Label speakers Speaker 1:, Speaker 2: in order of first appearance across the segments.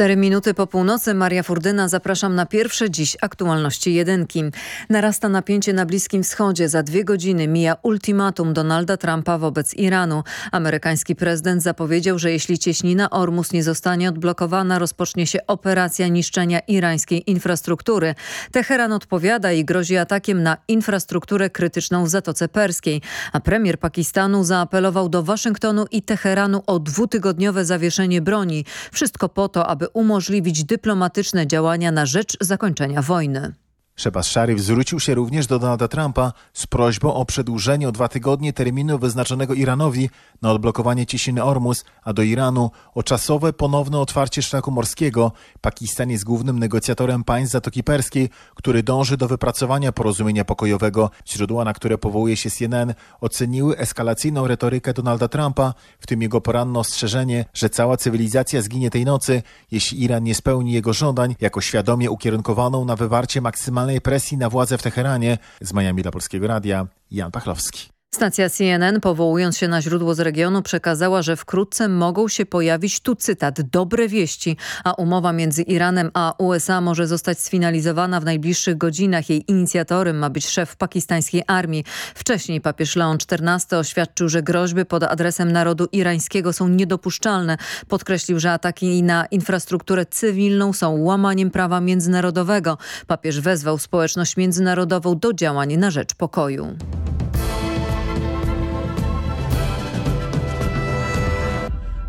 Speaker 1: Cztery minuty po północy. Maria Furdyna. Zapraszam na pierwsze dziś aktualności jedynki. Narasta napięcie na Bliskim Wschodzie. Za dwie godziny mija ultimatum Donalda Trumpa wobec Iranu. Amerykański prezydent zapowiedział, że jeśli cieśnina Ormus nie zostanie odblokowana, rozpocznie się operacja niszczenia irańskiej infrastruktury. Teheran odpowiada i grozi atakiem na infrastrukturę krytyczną w Zatoce Perskiej. A premier Pakistanu zaapelował do Waszyngtonu i Teheranu o dwutygodniowe zawieszenie broni. Wszystko po to, aby umożliwić dyplomatyczne działania na rzecz zakończenia wojny.
Speaker 2: Szebas Sharif zwrócił się również do Donalda Trumpa z prośbą o przedłużenie o dwa tygodnie terminu wyznaczonego Iranowi na odblokowanie cieśniny Ormus, a do Iranu o czasowe ponowne otwarcie szlaku morskiego. Pakistan jest głównym negocjatorem państw Zatoki Perskiej, który dąży do wypracowania porozumienia pokojowego. Źródła, na które powołuje się CNN, oceniły eskalacyjną retorykę Donalda Trumpa, w tym jego poranne ostrzeżenie, że cała cywilizacja zginie tej nocy, jeśli Iran nie spełni jego żądań, jako świadomie ukierunkowaną na wywarcie maksymalnej presji na władze w Teheranie. Z Miami dla Polskiego Radia, Jan Pachlowski.
Speaker 1: Stacja CNN, powołując się na źródło z regionu, przekazała, że wkrótce mogą się pojawić, tu cytat, dobre wieści, a umowa między Iranem a USA może zostać sfinalizowana w najbliższych godzinach. Jej inicjatorem ma być szef pakistańskiej armii. Wcześniej papież Leon XIV oświadczył, że groźby pod adresem narodu irańskiego są niedopuszczalne. Podkreślił, że ataki na infrastrukturę cywilną są łamaniem prawa międzynarodowego. Papież wezwał społeczność międzynarodową do działań na rzecz pokoju.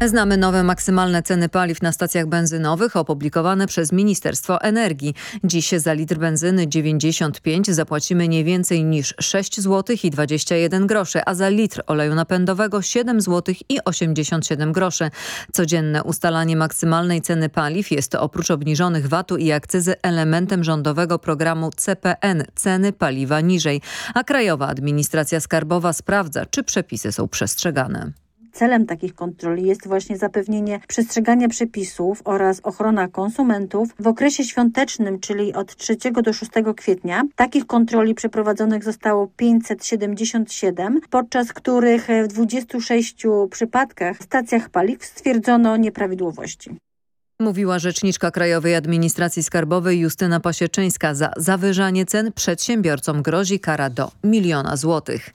Speaker 1: Znamy nowe maksymalne ceny paliw na stacjach benzynowych opublikowane przez Ministerstwo Energii. Dziś za litr benzyny 95 zapłacimy nie więcej niż 6 zł i 21 groszy, a za litr oleju napędowego 7 zł i 87 groszy. Codzienne ustalanie maksymalnej ceny paliw jest oprócz obniżonych VAT-u i akcyzy elementem rządowego programu CPN ceny paliwa niżej, a Krajowa Administracja Skarbowa sprawdza, czy przepisy są przestrzegane.
Speaker 3: Celem takich kontroli jest właśnie zapewnienie przestrzegania przepisów oraz ochrona konsumentów. W okresie świątecznym, czyli od 3 do 6 kwietnia, takich kontroli przeprowadzonych zostało 577, podczas których w 26 przypadkach w stacjach paliw stwierdzono nieprawidłowości.
Speaker 1: Mówiła rzeczniczka Krajowej Administracji Skarbowej Justyna Pasieczyńska. Za zawyżanie cen przedsiębiorcom grozi kara do miliona złotych.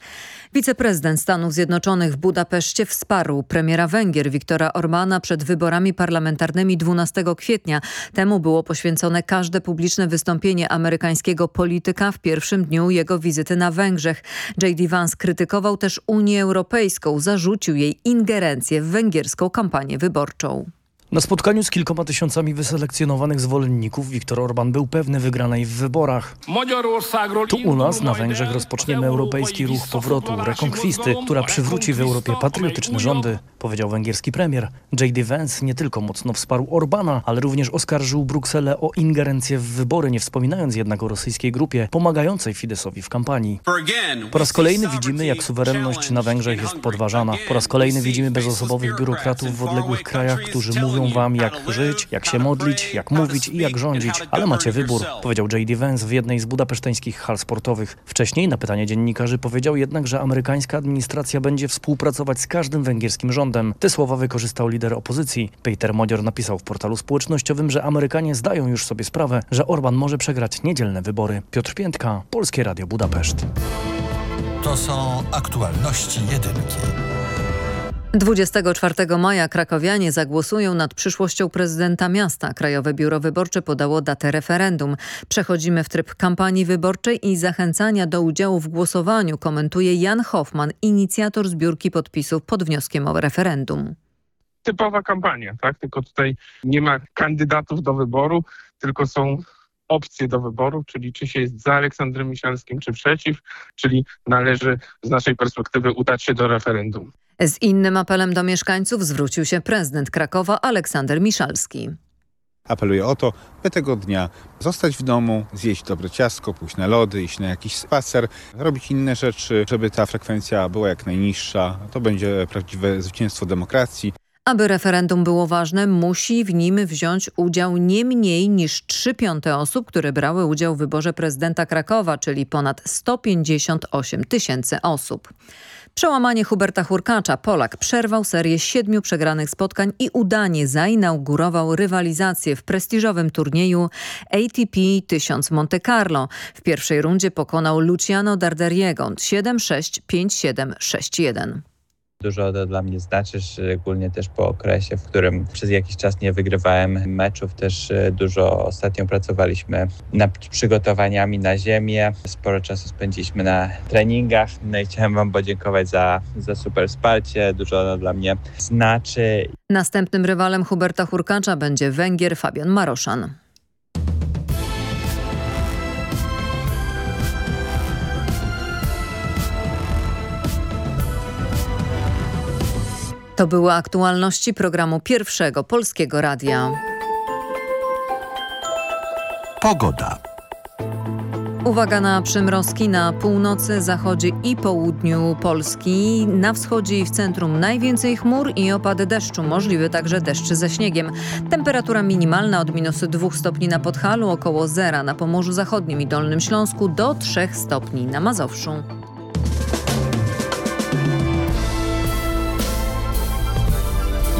Speaker 1: Wiceprezydent Stanów Zjednoczonych w Budapeszcie wsparł premiera Węgier Viktora Orbana przed wyborami parlamentarnymi 12 kwietnia. Temu było poświęcone każde publiczne wystąpienie amerykańskiego polityka w pierwszym dniu jego wizyty na Węgrzech. J.D. Vance krytykował też Unię Europejską, zarzucił jej ingerencję w węgierską kampanię wyborczą.
Speaker 4: Na spotkaniu z kilkoma tysiącami wyselekcjonowanych zwolenników Viktor Orban był pewny wygranej w wyborach. Tu u nas na Węgrzech rozpoczniemy europejski ruch powrotu, rekonkwisty, która przywróci w Europie patriotyczne rządy, powiedział węgierski premier. J.D. Vance nie tylko mocno wsparł Orbana, ale również oskarżył Brukselę o ingerencję w wybory, nie wspominając jednak o rosyjskiej grupie pomagającej Fidesowi w kampanii. Po raz kolejny widzimy, jak suwerenność na Węgrzech jest podważana. Po raz kolejny widzimy bezosobowych biurokratów w odległych krajach, którzy mówią Mówią wam, jak żyć, jak się modlić, jak mówić i jak rządzić, ale macie wybór, powiedział J.D. Vance w jednej z budapeszteńskich hal sportowych. Wcześniej na pytanie dziennikarzy powiedział jednak, że amerykańska administracja będzie współpracować z każdym węgierskim rządem. Te słowa wykorzystał lider opozycji. Peter Modior napisał w portalu społecznościowym, że Amerykanie zdają już sobie sprawę, że Orban może przegrać niedzielne wybory. Piotr Piętka, Polskie Radio Budapeszt.
Speaker 5: To są aktualności jedynki.
Speaker 1: 24 maja krakowianie zagłosują nad przyszłością prezydenta miasta. Krajowe Biuro Wyborcze podało datę referendum. Przechodzimy w tryb kampanii wyborczej i zachęcania do udziału w głosowaniu, komentuje Jan Hoffman, inicjator zbiórki podpisów pod wnioskiem o referendum.
Speaker 6: Typowa kampania, tak? Tylko tutaj nie ma kandydatów do wyboru, tylko są opcje do wyboru, czyli czy się jest za Aleksandrem Misialskim, czy przeciw, czyli należy z naszej perspektywy udać się do referendum.
Speaker 1: Z innym apelem do mieszkańców zwrócił się prezydent Krakowa Aleksander Miszalski.
Speaker 7: Apeluję o to, by tego dnia zostać w domu, zjeść dobre ciastko, pójść na lody, iść na jakiś spacer, robić inne rzeczy, żeby ta frekwencja była jak najniższa. To będzie prawdziwe zwycięstwo demokracji.
Speaker 1: Aby referendum było ważne, musi w nim wziąć udział nie mniej niż 3 piąte osób, które brały udział w wyborze prezydenta Krakowa, czyli ponad 158 tysięcy osób. Przełamanie Huberta Hurkacza, Polak, przerwał serię siedmiu przegranych spotkań i udanie zainaugurował rywalizację w prestiżowym turnieju ATP 1000 Monte Carlo. W pierwszej rundzie pokonał Luciano Darderiego 7-6, 5-7, 6-1.
Speaker 8: Dużo dla mnie znaczy, szczególnie też po okresie, w którym przez jakiś czas nie wygrywałem meczów. Też e, dużo ostatnio pracowaliśmy nad przygotowaniami na ziemię. Sporo czasu spędziliśmy na treningach. No i chciałem Wam podziękować za, za super wsparcie. Dużo ono dla mnie znaczy.
Speaker 1: Następnym rywalem Huberta Hurkacza będzie Węgier Fabian Maroszan. To były aktualności programu Pierwszego Polskiego Radia.
Speaker 5: Pogoda.
Speaker 1: Uwaga na przymrozki na północy, zachodzie i południu Polski. Na wschodzie i w centrum najwięcej chmur i opady deszczu, możliwy także deszcz ze śniegiem. Temperatura minimalna od minus 2 stopni na Podhalu, około zera na Pomorzu Zachodnim i Dolnym Śląsku do 3 stopni na Mazowszu.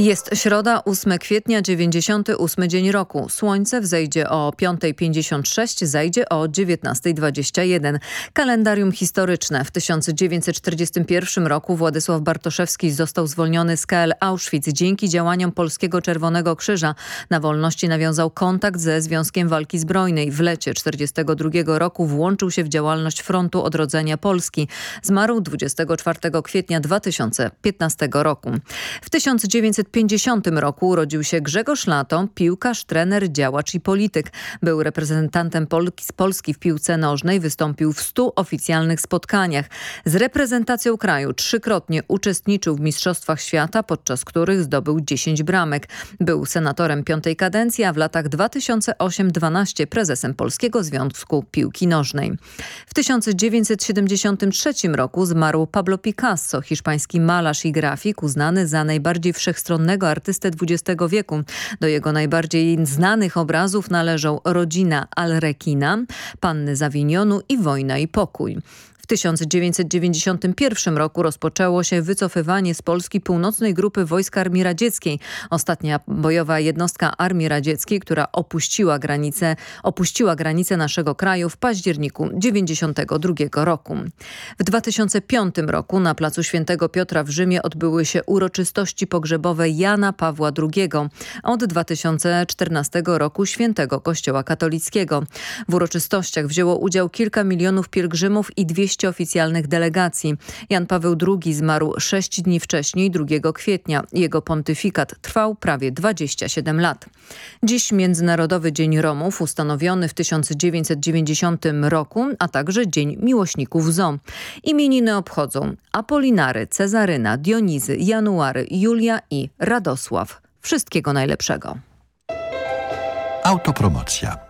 Speaker 1: Jest środa, 8 kwietnia, 98 dzień roku. Słońce wzejdzie o 5.56, zajdzie o 19.21. Kalendarium historyczne. W 1941 roku Władysław Bartoszewski został zwolniony z KL Auschwitz dzięki działaniom Polskiego Czerwonego Krzyża. Na wolności nawiązał kontakt ze Związkiem Walki Zbrojnej. W lecie 1942 roku włączył się w działalność Frontu Odrodzenia Polski. Zmarł 24 kwietnia 2015 roku. W 1950 roku urodził się Grzegorz Lato, piłkarz, trener, działacz i polityk. Był reprezentantem Polki, z Polski w piłce nożnej, wystąpił w stu oficjalnych spotkaniach. Z reprezentacją kraju trzykrotnie uczestniczył w Mistrzostwach Świata, podczas których zdobył 10 bramek. Był senatorem piątej kadencji, a w latach 2008-12 prezesem Polskiego Związku Piłki Nożnej. W 1973 roku zmarł Pablo Picasso, hiszpański malarz i grafik uznany za najbardziej wszechstronnego artystę XX wieku. Do jego najbardziej znanych obrazów należą Rodzina Alrekina, Panny Zawinionu i Wojna i Pokój. W 1991 roku rozpoczęło się wycofywanie z Polski północnej grupy wojsk Armii Radzieckiej. Ostatnia bojowa jednostka Armii Radzieckiej, która opuściła granicę, opuściła granicę naszego kraju w październiku 1992 roku. W 2005 roku na placu Świętego Piotra w Rzymie odbyły się uroczystości pogrzebowe Jana Pawła II. Od 2014 roku Świętego Kościoła Katolickiego. W uroczystościach wzięło udział kilka milionów pielgrzymów i 200 oficjalnych delegacji. Jan Paweł II zmarł sześć dni wcześniej, 2 kwietnia. Jego pontyfikat trwał prawie 27 lat. Dziś Międzynarodowy Dzień Romów ustanowiony w 1990 roku, a także Dzień Miłośników Zoo. Imieniny obchodzą Apolinary, Cezaryna, Dionizy, January, Julia i Radosław. Wszystkiego najlepszego.
Speaker 5: Autopromocja.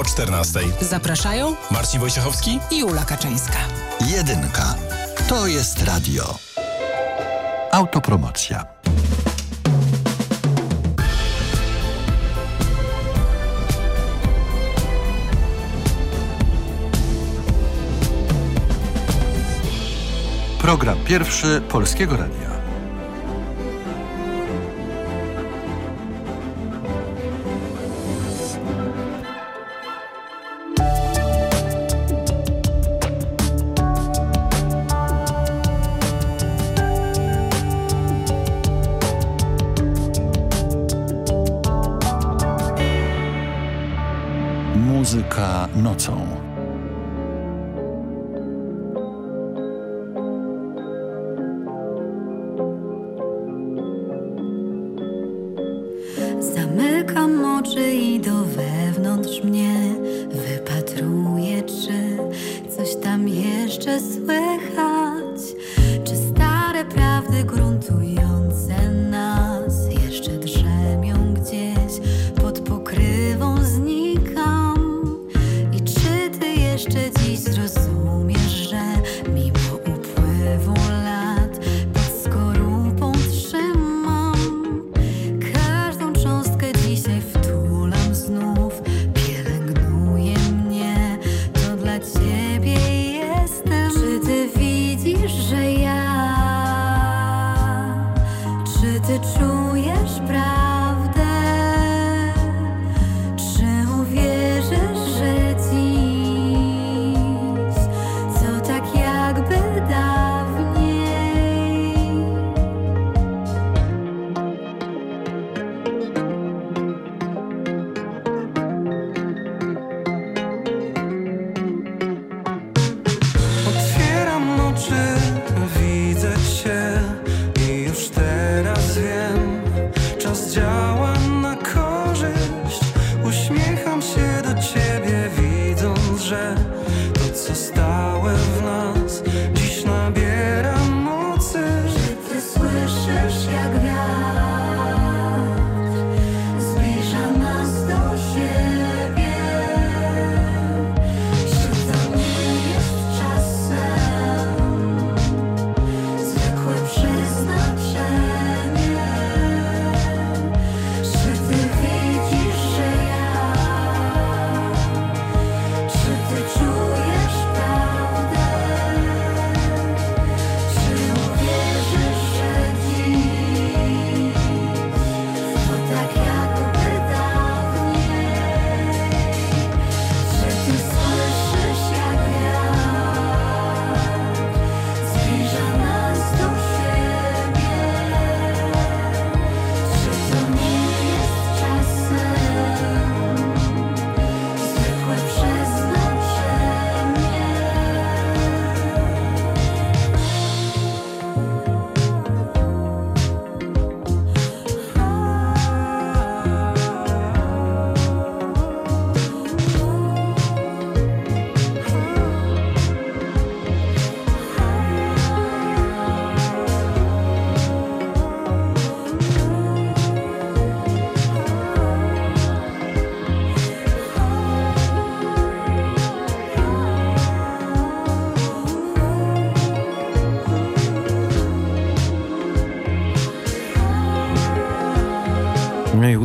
Speaker 9: Po 14.
Speaker 10: Zapraszają
Speaker 9: Marcin Wojciechowski
Speaker 10: i Ula Kaczyńska.
Speaker 5: Jedynka. To jest radio. Autopromocja. Program pierwszy Polskiego Radia.
Speaker 11: Czas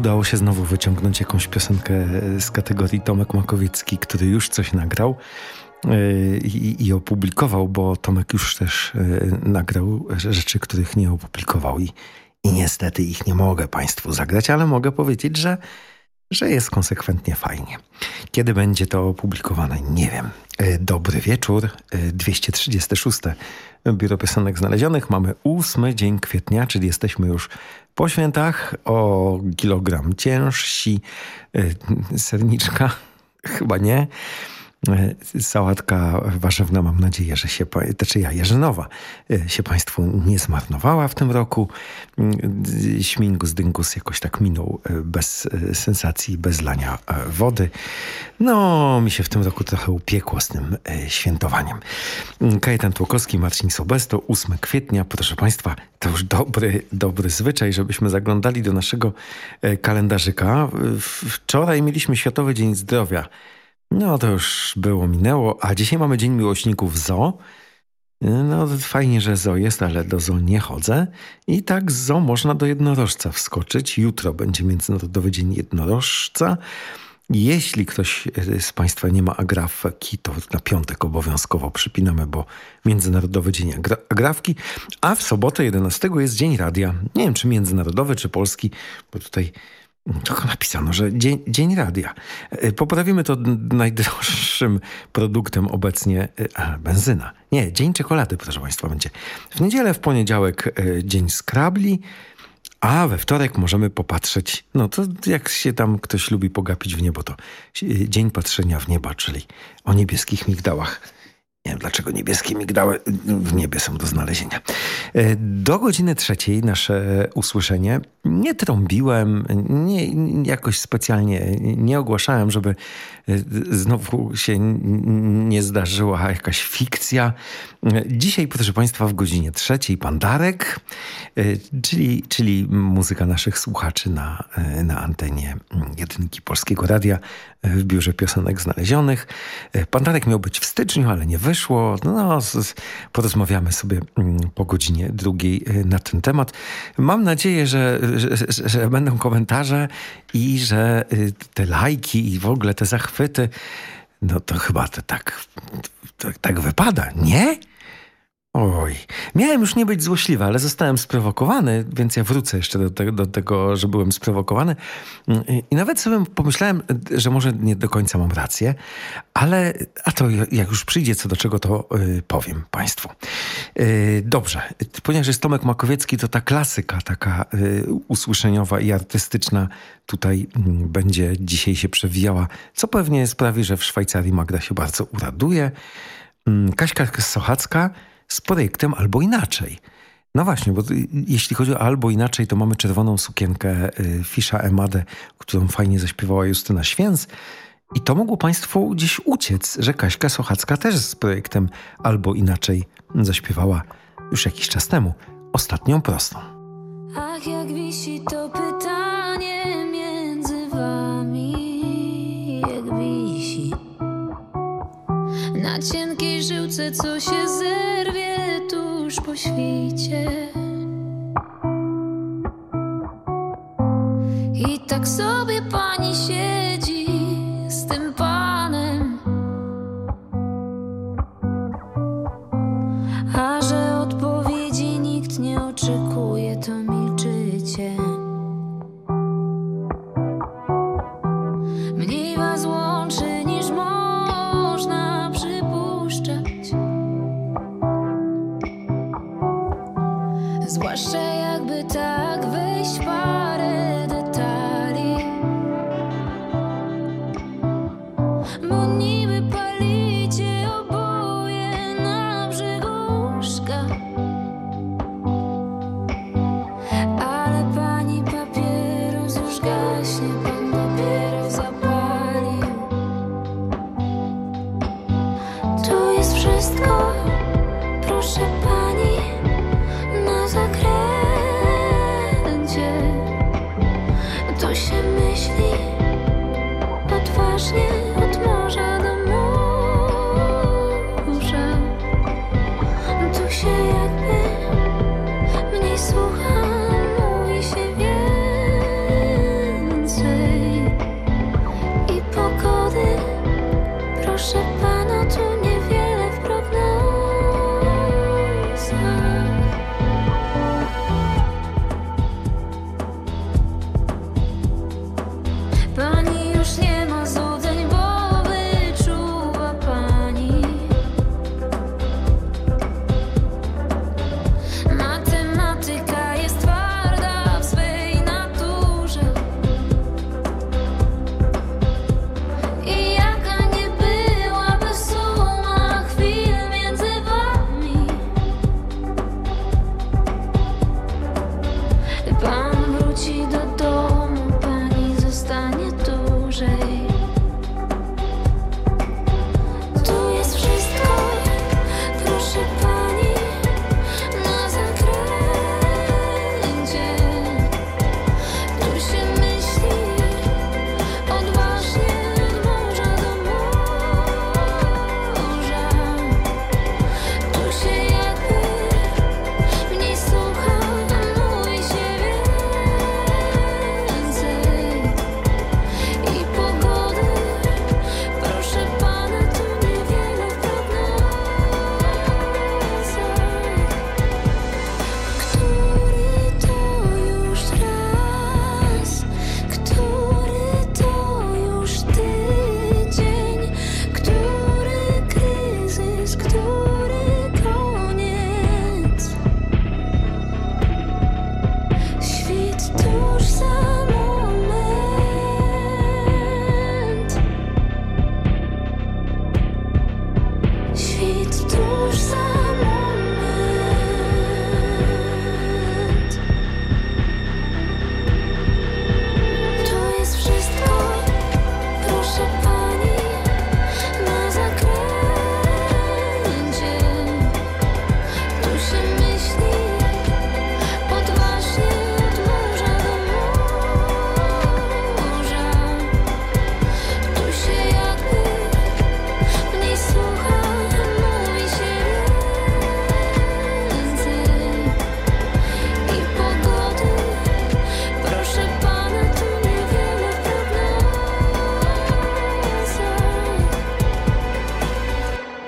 Speaker 12: udało się znowu wyciągnąć jakąś piosenkę z kategorii Tomek Makowiecki, który już coś nagrał yy, i, i opublikował, bo Tomek już też yy, nagrał rzeczy, których nie opublikował i, i niestety ich nie mogę Państwu zagrać, ale mogę powiedzieć, że, że jest konsekwentnie fajnie. Kiedy będzie to opublikowane? Nie wiem. Dobry wieczór, yy, 236. Biuro Piosenek Znalezionych. Mamy ósmy dzień kwietnia, czyli jesteśmy już po świętach o kilogram ciężsi. Yy, Serniczka? Chyba nie. Yy, Sałatka warzywna mam nadzieję, że się, znaczy ja, yy, się Państwu nie zmarnowała w tym roku. Yy, Śmigus dyngus jakoś tak minął yy, bez sensacji, bez lania wody. No, mi się w tym roku trochę upiekło z tym świętowaniem. Yy, Kajetan Tłokowski, Marcin Sobesto, 8 kwietnia. Proszę Państwa, to już dobry, dobry zwyczaj, żebyśmy zaglądali do naszego kalendarzyka. Wczoraj mieliśmy Światowy Dzień Zdrowia. No to już było, minęło, a dzisiaj mamy Dzień Miłośników Zoo. No fajnie, że zoo jest, ale do zoo nie chodzę. I tak z zoo można do jednorożca wskoczyć. Jutro będzie Międzynarodowy Dzień Jednorożca. Jeśli ktoś z Państwa nie ma agrafki, to na piątek obowiązkowo przypinamy, bo Międzynarodowy Dzień Agra Agrafki, a w sobotę 11 jest Dzień Radia. Nie wiem, czy międzynarodowy, czy polski, bo tutaj tylko napisano, że dzień, dzień radia. E, Poprawimy to najdroższym produktem obecnie, e, a, benzyna. Nie, dzień czekolady, proszę Państwa, będzie. W niedzielę, w poniedziałek e, dzień skrabli, A we wtorek możemy popatrzeć, no to jak się tam ktoś lubi pogapić w niebo, to dzień patrzenia w nieba, czyli o niebieskich migdałach. Nie wiem, dlaczego niebieskie migdały w niebie są do znalezienia. E, do godziny trzeciej nasze usłyszenie nie trąbiłem, nie, jakoś specjalnie nie ogłaszałem, żeby e, znowu się nie zdarzyła jakaś fikcja. Dzisiaj, proszę Państwa, w godzinie trzeciej Pandarek, e, czyli, czyli muzyka naszych słuchaczy na, na antenie jedynki Polskiego Radia w Biurze Piosenek Znalezionych. Pandarek miał być w styczniu, ale nie wyszło. No, porozmawiamy sobie mm, po godzinie drugiej na ten temat. Mam nadzieję, że, że, że będą komentarze i że y, te lajki i w ogóle te zachwyty, no to chyba to tak, to, tak wypada, nie? Oj, miałem już nie być złośliwy, ale zostałem sprowokowany, więc ja wrócę jeszcze do, te, do, tego, że byłem sprowokowany. I nawet sobie pomyślałem, że może nie do końca mam rację, ale a to jak już przyjdzie co do czego, to yy, powiem Państwu. Yy, dobrze, ponieważ jest Tomek Makowiecki, to ta klasyka taka yy, usłyszeniowa i artystyczna tutaj yy, będzie dzisiaj się przewijała, co pewnie sprawi, że w Szwajcarii Magda się bardzo uraduje. Yy, Kaśka Sochacka z projektem albo inaczej. No właśnie, bo jeśli chodzi o albo inaczej, to mamy czerwoną sukienkę y, Fisza Emadę, którą fajnie zaśpiewała Justyna Święc. I to mogło Państwu gdzieś uciec, że Kaśka Sochacka też z projektem albo inaczej zaśpiewała już jakiś czas temu. Ostatnią prostą.
Speaker 13: Ach, jak wisi to pytanie na cienkiej żyłce, co się zerwie tuż po świcie. I tak sobie pani siedzi z tym panem, a że odpowiedzi nikt nie oczekuje, to milczycie.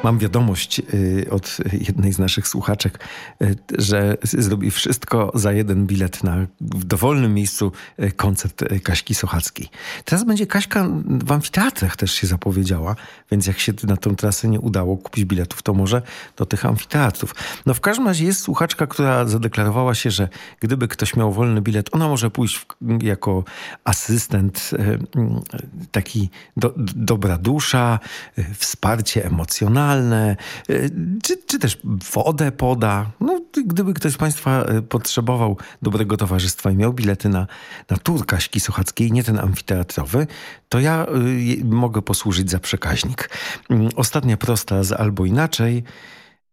Speaker 12: Mam wiadomość y, od jednej z naszych słuchaczek, y, że zrobi wszystko za jeden bilet na w dowolnym miejscu y, koncert Kaśki Sochackiej. Teraz będzie Kaśka w amfiteatrach też się zapowiedziała, więc jak się na tą trasę nie udało kupić biletów, to może do tych amfiteatrów. No w każdym razie jest słuchaczka, która zadeklarowała się, że gdyby ktoś miał wolny bilet, ona może pójść w, jako asystent, taki do, dobra dusza, wsparcie emocjonalne, E, czy, czy też wodę poda. No, gdyby ktoś z Państwa e, potrzebował dobrego towarzystwa i miał bilety na, na tur Kaśki Sochackiej, nie ten amfiteatrowy, to ja y, mogę posłużyć za przekaźnik. Mm, ostatnia prosta z albo inaczej,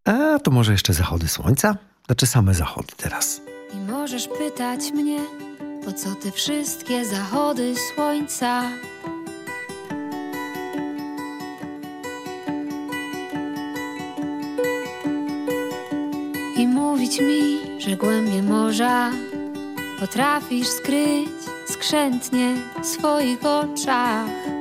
Speaker 12: a to może jeszcze zachody słońca? Znaczy same zachody teraz.
Speaker 13: I możesz pytać mnie, po co te wszystkie zachody słońca? Mówić mi, że głębie morza potrafisz skryć skrzętnie w swoich oczach.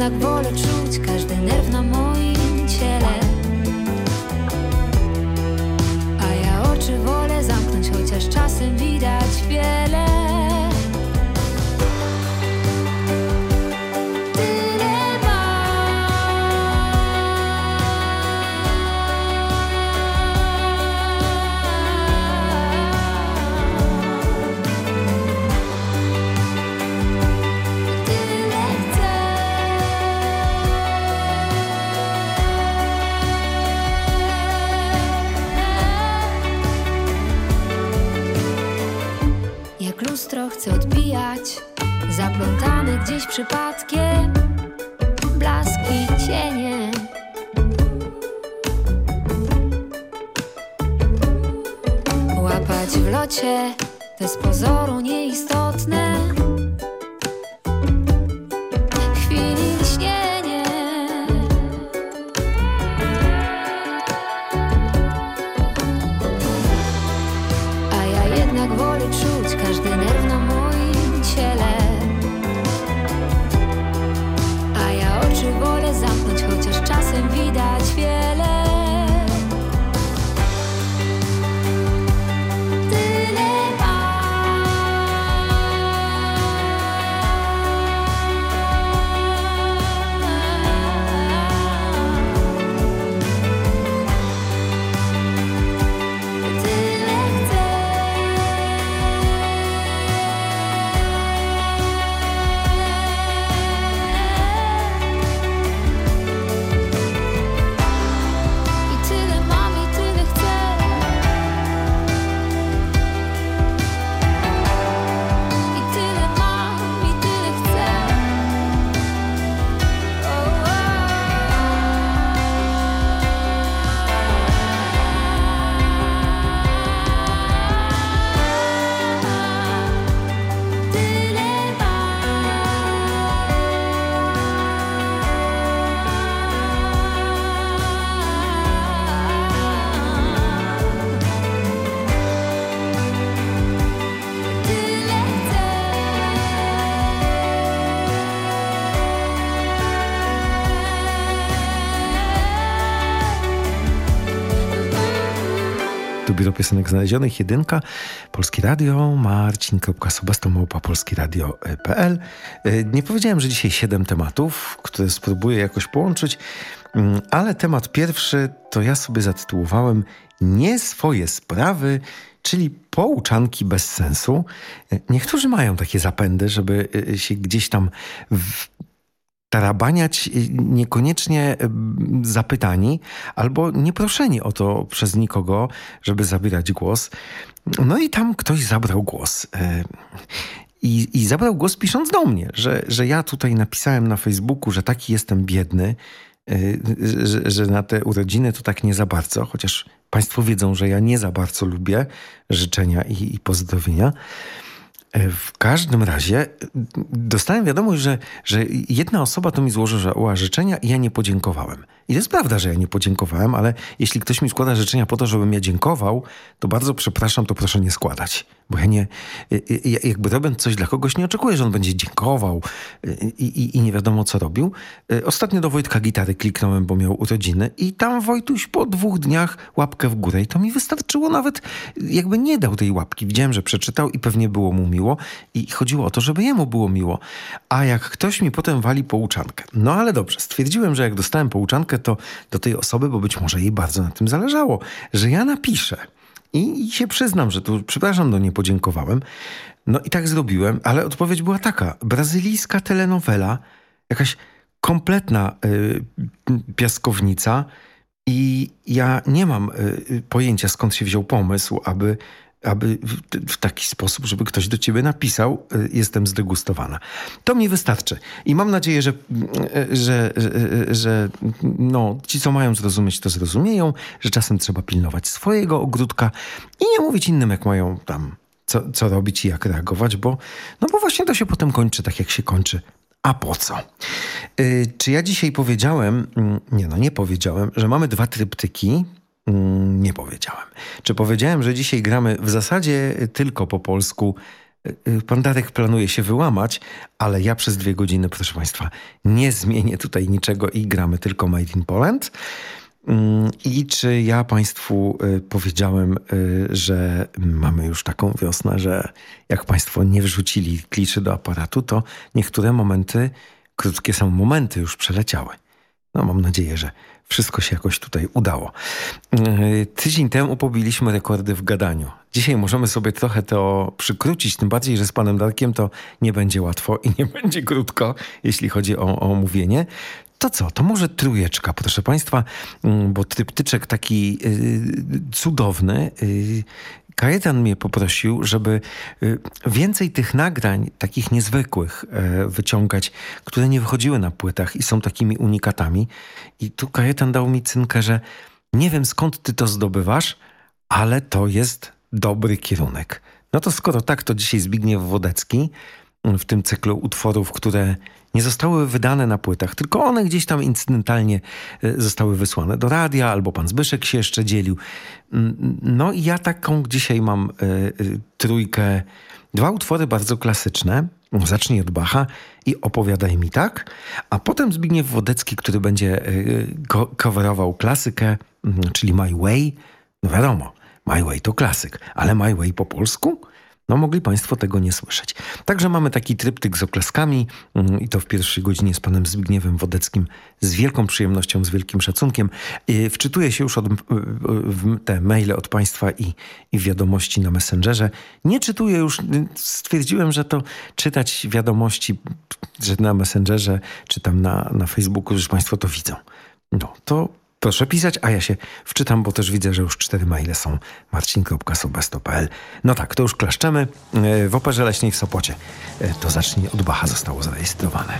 Speaker 13: Przypadkiem
Speaker 12: Piosenek Znalezionych, jedynka, Polskie Radio, marcin.sobastomałpa polskiradio.pl. E, nie powiedziałem, że dzisiaj siedem tematów, które spróbuję jakoś połączyć, mm, ale temat pierwszy to ja sobie zatytułowałem Nie swoje sprawy, czyli pouczanki bez sensu. E, niektórzy mają takie zapędy, żeby e, się gdzieś tam tarabaniać niekoniecznie y, zapytani albo nieproszeni o to przez nikogo, żeby zabierać głos. No i tam ktoś zabrał głos. Y, I, I zabrał głos pisząc do mnie, że, że ja tutaj napisałem na Facebooku, że taki jestem biedny, że, że na te urodziny to tak nie za bardzo, chociaż Państwo wiedzą, że ja nie za bardzo lubię życzenia i, i pozdrowienia. W każdym razie dostałem wiadomość, że, że jedna osoba to mi złożyła życzenia i ja nie podziękowałem. I to jest prawda, że ja nie podziękowałem, ale jeśli ktoś mi składa życzenia po to, żebym ja dziękował, to bardzo przepraszam, to proszę nie składać. Bo ja nie, jakby robiąc coś dla kogoś, nie oczekuję, że on będzie dziękował i, i, i nie wiadomo co robił. Ostatnio do Wojtka gitary kliknąłem, bo miał urodziny i tam Wojtuś po dwóch dniach łapkę w górę i to mi wystarczyło nawet, jakby nie dał tej łapki. Widziałem, że przeczytał i pewnie było mu miło i chodziło o to, żeby jemu było miło. A jak ktoś mi potem wali pouczankę, no ale dobrze, stwierdziłem, że jak dostałem pouczankę, to do tej osoby, bo być może jej bardzo na tym zależało, że ja napiszę. I, I, się przyznam, że tu, przepraszam, no nie podziękowałem. No i tak zrobiłem, ale odpowiedź była taka. Brazylijska telenowela, jakaś kompletna y, piaskownica i ja nie mam y, pojęcia, skąd się wziął pomysł, aby aby w, taki sposób, żeby ktoś do ciebie napisał, y, jestem zdegustowana. To mi wystarczy. I mam nadzieję, że, y, że, że, że no, ci, co mają zrozumieć, to zrozumieją, że czasem trzeba pilnować swojego ogródka i nie mówić innym, jak mają tam co, co robić i jak reagować, bo, no bo właśnie to się potem kończy tak, jak się kończy. A po co? Czy ja dzisiaj powiedziałem, yy, nie no, nie powiedziałem, że mamy dwa tryptyki, Mm, nie powiedziałem. Czy powiedziałem, że dzisiaj gramy w zasadzie tylko po polsku? Y, y, pan Darek planuje się wyłamać, ale ja przez dwie godziny, proszę Państwa, nie zmienię tutaj niczego i gramy tylko Made in Poland. Mm, I czy ja Państwu y, powiedziałem, że mamy już taką wiosnę, że jak Państwo nie wrzucili kliszy do aparatu, to niektóre momenty, krótkie są momenty, już przeleciały. No mam nadzieję, że wszystko się jakoś tutaj udało. Yy, tydzień temu pobiliśmy rekordy w gadaniu. Dzisiaj możemy sobie trochę to przykrócić, tym bardziej, że z panem Darkiem to nie będzie łatwo i nie będzie krótko, jeśli chodzi o, o mówienie. To co? To może trójeczka, proszę Państwa, mm, bo tryptyczek taki yy, cudowny. Yy, Kajetan mnie poprosił, żeby y, więcej tych nagrań, takich niezwykłych, e, wyciągać, które nie wychodziły na płytach i są takimi unikatami. I tu Kajetan dał mi cynkę, że nie wiem skąd ty to zdobywasz, ale to jest dobry kierunek. No to skoro tak, to dzisiaj Zbigniew Wodecki w tym cyklu utworów, które nie zostały wydane na płytach, tylko one gdzieś tam incydentalnie e, zostały wysłane do radia, albo pan Zbyszek się jeszcze dzielił. Mm, no i ja taką dzisiaj mam y, y, trójkę, dwa utwory bardzo klasyczne. Zacznij od Bacha i opowiadaj mi tak, a potem Zbigniew Wodecki, który będzie coverował klasykę, mm, czyli My Way. No wiadomo, My Way to klasyk, ale My Way po polsku? No mogli Państwo tego nie słyszeć. Także mamy taki tryptyk z oklaskami mm, i to w pierwszej godzinie z panem Zbigniewem Wodeckim z wielką przyjemnością, z wielkim szacunkiem. Wczytuję się już od, w te maile od Państwa i, i wiadomości na Messengerze. Nie czytuję już, stwierdziłem, że to czytać wiadomości że na Messengerze czy tam na, na Facebooku, że Państwo to widzą. No, to Proszę pisać, a ja się wczytam, bo też widzę, że już cztery maile są marcin.sobesto.pl No tak, to już klaszczemy. E, w Operze Leśnej w Sopocie e, to zacznij od Bacha zostało zarejestrowane.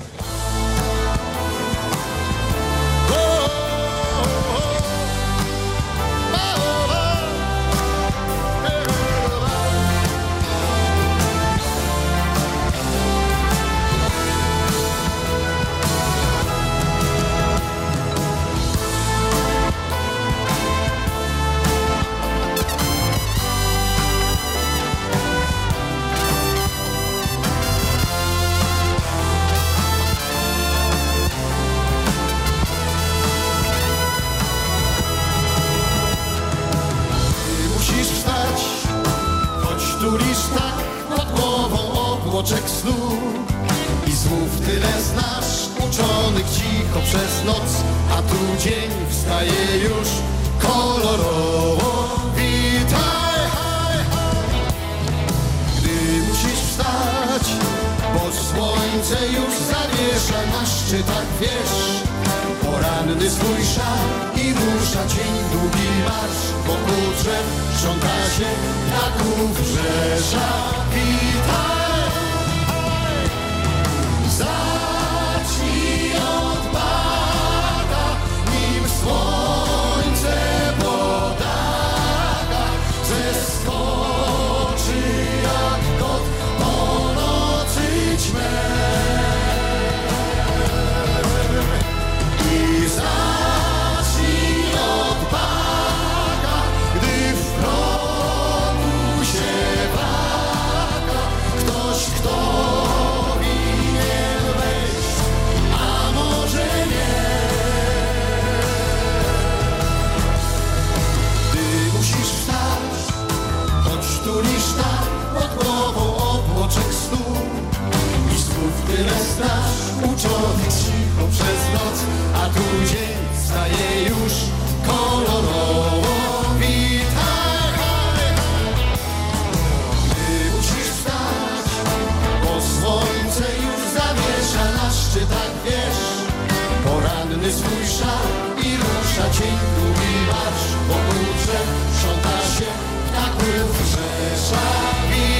Speaker 14: snu I słów tyle znasz, uczonych cicho przez noc A tu dzień wstaje już kolorowo Witaj, haj, haj. Gdy musisz wstać, bo słońce już zawiesza na szczytach wiesz, Poranny swój szar i rusza dzień długi marsz Wokół drzew żąda się ptaków rzesza Witaj! tyle straż Uczony cicho przez noc, a tu dzień staje już kolorowo. Witaj! słońce już zawiesza na szczytach wież Poranny swój szar i rusza cień długi marsz. Wokół drzew sząta się ptaków rzesza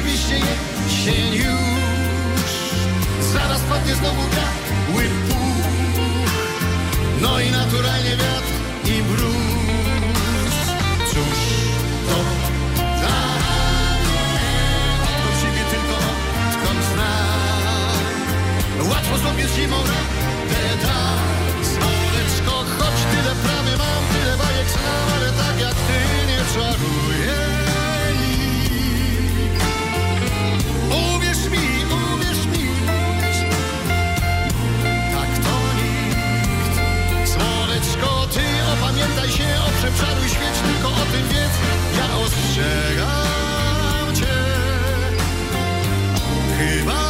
Speaker 14: rzeczywiście jesień już. Zaraz padnie znowu biały No i naturalnie wiatr i mróz. Cóż to dla mnie To ciebie tylko odkąd znam. Łatwo sobie zimą radę tak. dać Oleczko, choć tyle prawie mam Tyle bajek znam, ale tak jak ty nie czaruj oprzeczaruj świeć, tylko o tym wiedz, ja ostrzegam cię. Chyba,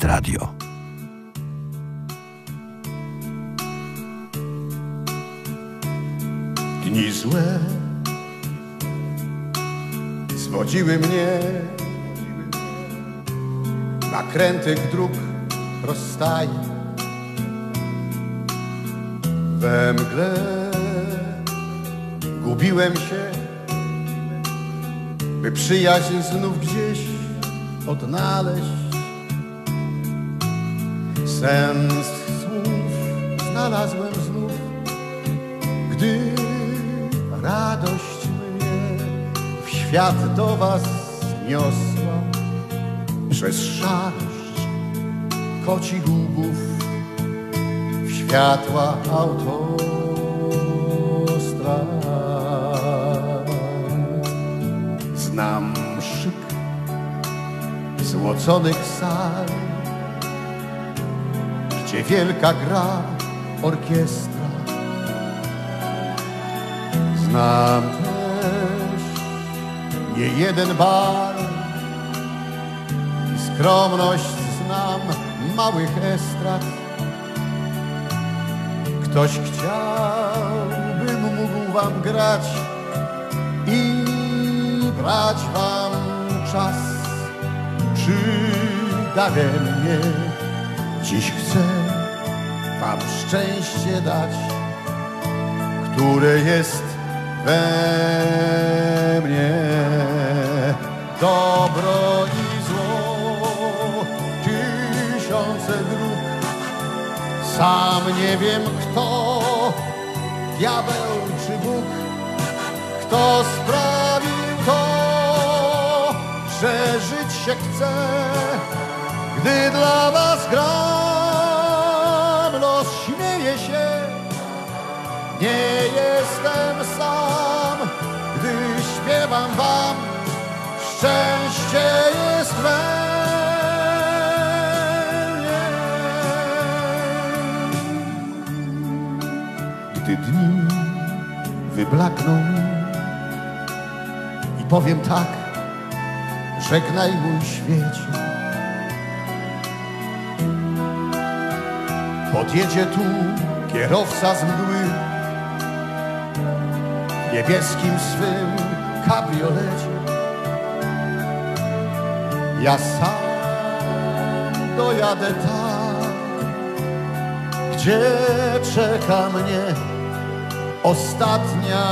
Speaker 15: jest radio.
Speaker 14: Dni złe zwodziły mnie. Nakrętych dróg rozstaj we mgle gubiłem się by przyjaźń znów gdzieś odnaleźć sens słów znalazłem znów gdy radość mnie w świat do was niosła przez szarość kocich ługów w światła autostrad. Znam szyk złoconych sal, gdzie wielka gra orkiestra Znam też nie jeden bar i skromność znam małych estrad. Ktoś chciałby mógł wam grać i brać wam czas przy daremnie. Dziś chcę wam szczęście dać, które jest we mnie dobro i zło, tysiące dróg. Sam nie wiem kto, diabeł czy Bóg, kto sprawił to, że żyć się chce, gdy dla was gram, Nie jestem sam, gdy śpiewam wam, szczęście jest mnie. Gdy dni wyblakną i powiem tak, żegnaj mój świecie. Podjedzie tu kierowca z mgły, niebieskim swym kabriolecie. Ja sam dojadę tam, gdzie czeka mnie ostatnia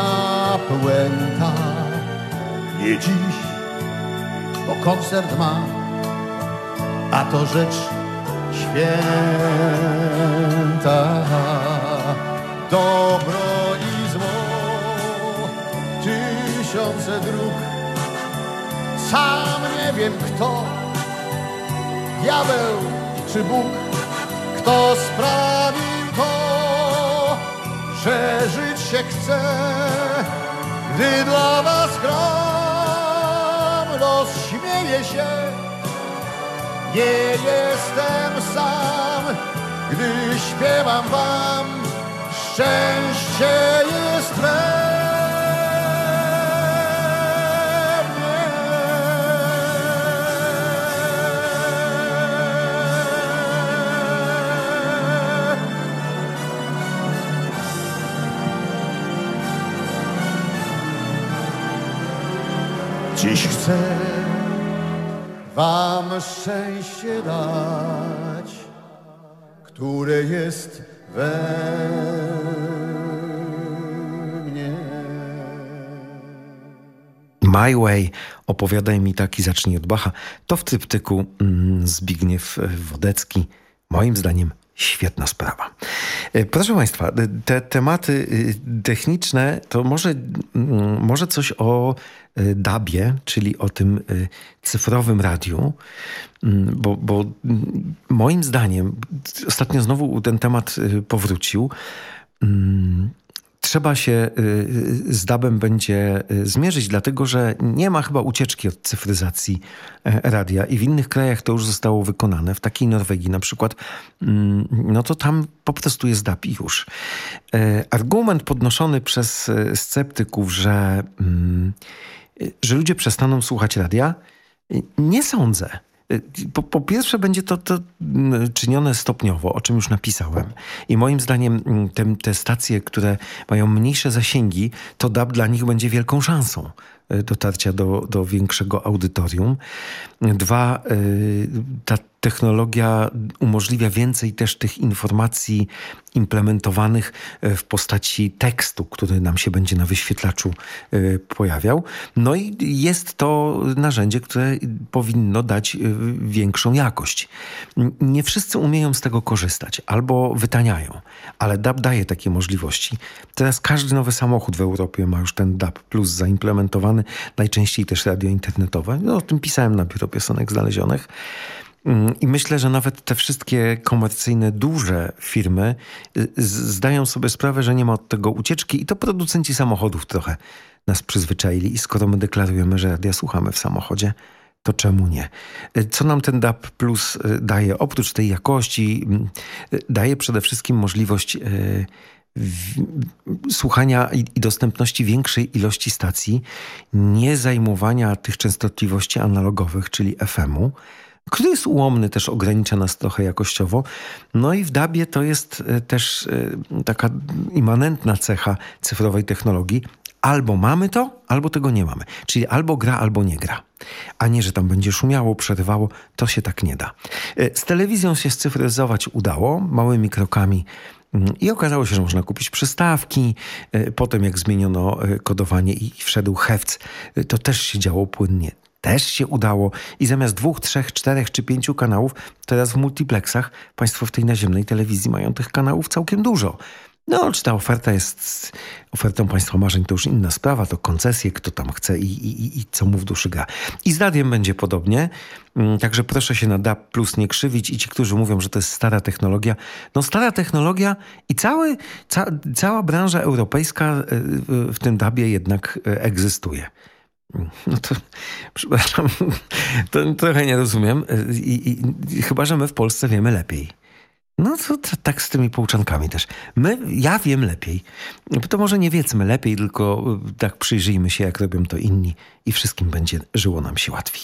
Speaker 14: puenta. Nie dziś, bo koncert ma, a to rzecz święta. Dobro dróg. Sam nie wiem kto, diabeł czy Bóg, kto sprawił to, że żyć się chce, gdy dla was gram, los śmieje się. Nie jestem sam, gdy śpiewam wam, szczęście jest we wam szczęście dać, które jest we mnie.
Speaker 12: My Way, opowiadaj mi tak i zacznij od Bacha. To w tryptyku mm, Zbigniew Wodecki. Moim zdaniem Świetna sprawa. E, proszę Państwa, te tematy y, techniczne to może, mm, może coś o DABie, czyli o tym cyfrowym radiu, mm, bo, bo mm, moim zdaniem ostatnio znowu ten temat powrócił trzeba się y, y, z DAB-em będzie y, zmierzyć, dlatego że nie ma chyba ucieczki od cyfryzacji e, radia i w innych krajach to już zostało wykonane. W takiej Norwegii na przykład, mm, no to tam po prostu jest DAB i już. E, argument podnoszony przez e, sceptyków, że, mm, że ludzie przestaną słuchać radia, nie sądzę. Po, po, pierwsze będzie to, to mm, czynione stopniowo, o czym już napisałem. I moim zdaniem mm, te, te stacje, które mają mniejsze zasięgi, to DAB dla nich będzie wielką szansą dotarcia do, do większego audytorium. Dwa, e, ta technologia umożliwia więcej też tych informacji implementowanych e, w postaci tekstu, który nam się będzie na wyświetlaczu e, pojawiał. No i jest to narzędzie, które powinno dać e, większą jakość. Nie wszyscy umieją z tego korzystać albo wytaniają, ale DAB daje takie możliwości. Teraz każdy nowy samochód w Europie ma już ten DAB Plus zaimplementowany, najczęściej też radio internetowe. No, o tym pisałem na Biuro Piosenek Znalezionych. Mm, I myślę, że nawet te wszystkie komercyjne, duże firmy y, zdają sobie sprawę, że nie ma od tego ucieczki i to producenci samochodów trochę nas przyzwyczaili. I skoro my deklarujemy, że radia słuchamy w samochodzie, to czemu nie? Y, co nam ten DAB Plus y, daje? Oprócz tej jakości, mm, daje przede wszystkim możliwość słuchania i, dostępności większej ilości stacji, nie zajmowania tych częstotliwości analogowych, czyli FM-u, który jest ułomny, też ogranicza nas trochę jakościowo. No i w DABie to jest e, też e, taka immanentna cecha cyfrowej technologii. Albo mamy to, albo tego nie mamy. Czyli albo gra, albo nie gra. A nie, że tam będzie szumiało, przerywało, to się tak nie da. E, z telewizją się scyfryzować udało, małymi krokami i okazało się, że można kupić przystawki. Potem, jak zmieniono kodowanie i wszedł hewc, to też się działo płynnie też się udało i zamiast dwóch, trzech, czterech czy pięciu kanałów, teraz w multiplexach państwo w tej naziemnej telewizji mają tych kanałów całkiem dużo. No, czy ta oferta jest ofertą państwa marzeń, to już inna sprawa, to koncesje, kto tam chce i, i, i co mu w duszy gra. I z radiem będzie podobnie, mm, także proszę się na DAB Plus nie krzywić i ci, którzy mówią, że to jest stara technologia, no stara technologia i cały, ca, cała branża europejska e, w tym DABie jednak e, egzystuje. No to, przepraszam, to trochę nie rozumiem. I, i, chyba, że my w Polsce wiemy lepiej. No to, to, tak z tymi pouczankami też. My, ja wiem lepiej. To może nie wiedzmy lepiej, tylko tak przyjrzyjmy się, jak robią to inni i wszystkim będzie żyło nam się łatwiej.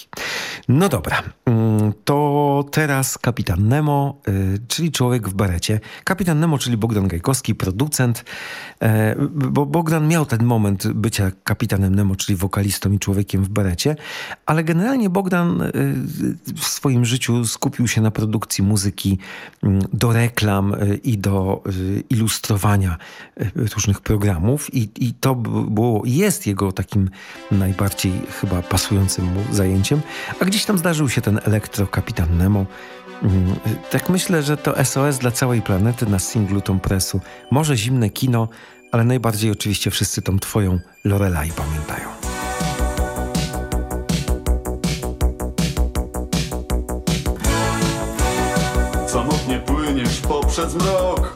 Speaker 12: No dobra, mm, to teraz kapitan Nemo, y, czyli człowiek w berecie. Kapitan Nemo, czyli Bogdan Gajkowski, producent, e, bo Bogdan miał ten moment bycia kapitanem Nemo, czyli wokalistą i człowiekiem w berecie, ale generalnie Bogdan y, w swoim życiu skupił się na produkcji muzyki mm, do reklam y, i do ilustrowania różnych programów i, i to było, jest jego takim najbardziej chyba pasującym mu zajęciem, a gdzieś tam zdarzył się ten elektro kapitan Nemo. Mm, tak myślę, że to SOS dla całej planety na singlu Tom Pressu. Może zimne kino, ale najbardziej oczywiście wszyscy tą twoją Lorelai pamiętają.
Speaker 16: Poprzez mrok.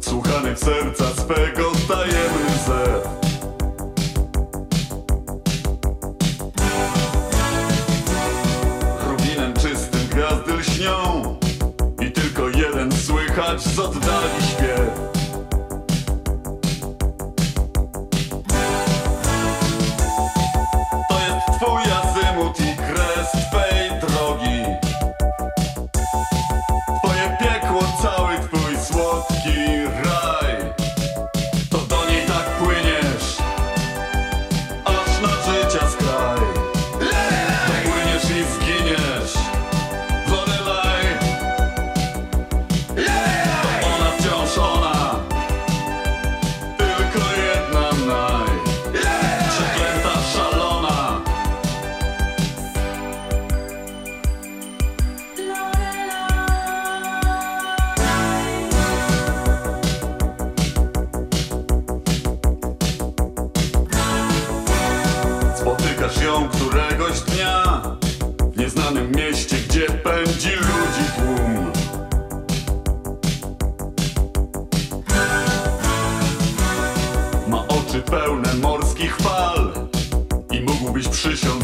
Speaker 16: Słuchanych serca swego stajemy zew śnią I tylko jeden słychać z oddali śpiew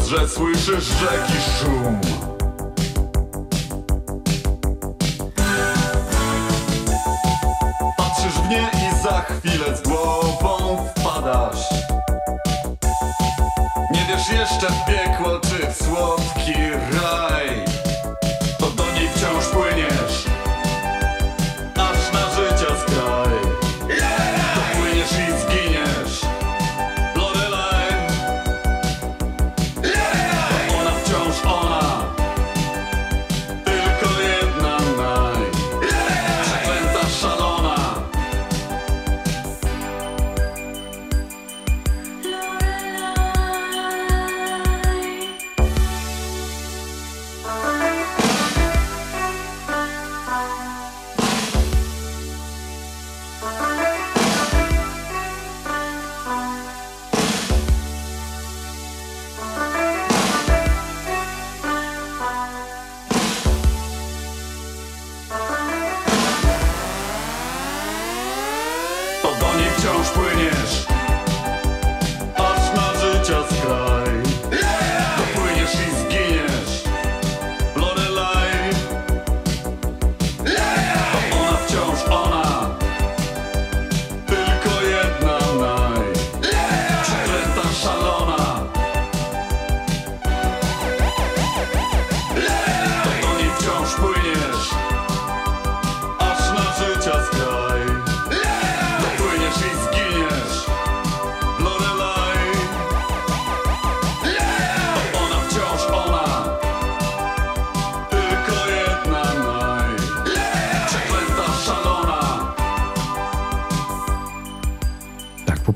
Speaker 16: że słyszysz rzeki szum. Patrzysz w nie i za chwilę z głową wpadasz. Nie wiesz jeszcze w piekło czy w słodki raj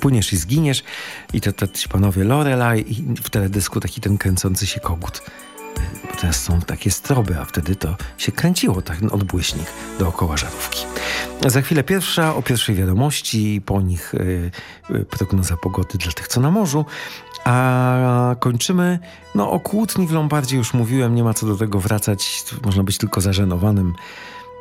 Speaker 12: popłyniesz i zginiesz. I to, to ci panowie Lorelai i w teledysku taki ten kręcący się kogut. Bo teraz są takie stroby, a wtedy to się kręciło, tak odbłyśnik dookoła żarówki. Za chwilę pierwsza, o pierwszej wiadomości, po nich y, y, prognoza pogody dla tych, co na morzu. A kończymy, no o kłótni w Lombardzie już mówiłem, nie ma co do tego wracać, można być tylko zażenowanym.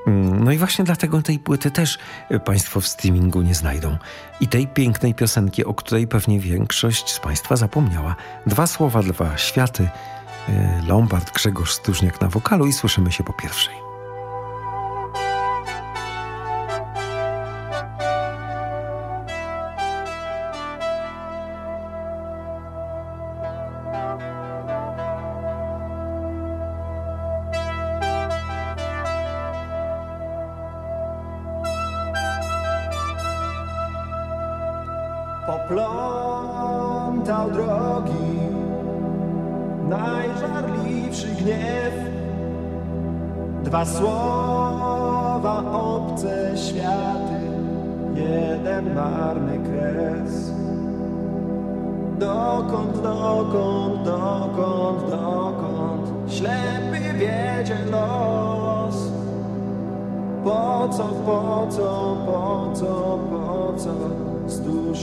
Speaker 12: Mm, No i właśnie dlatego tej płyty też y, Państwo w streamingu nie znajdą. I tej pięknej piosenki, o której pewnie większość z Państwa zapomniała. Dwa słowa, dwa światy. Y, Lombard, Grzegorz Stużniak na wokalu i słyszymy się po pierwszej.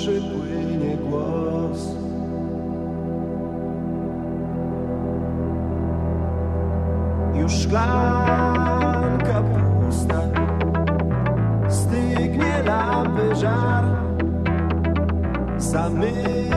Speaker 17: Duszy płynie głos? Już szklanka pusta, stygnie lampy żar, zamyka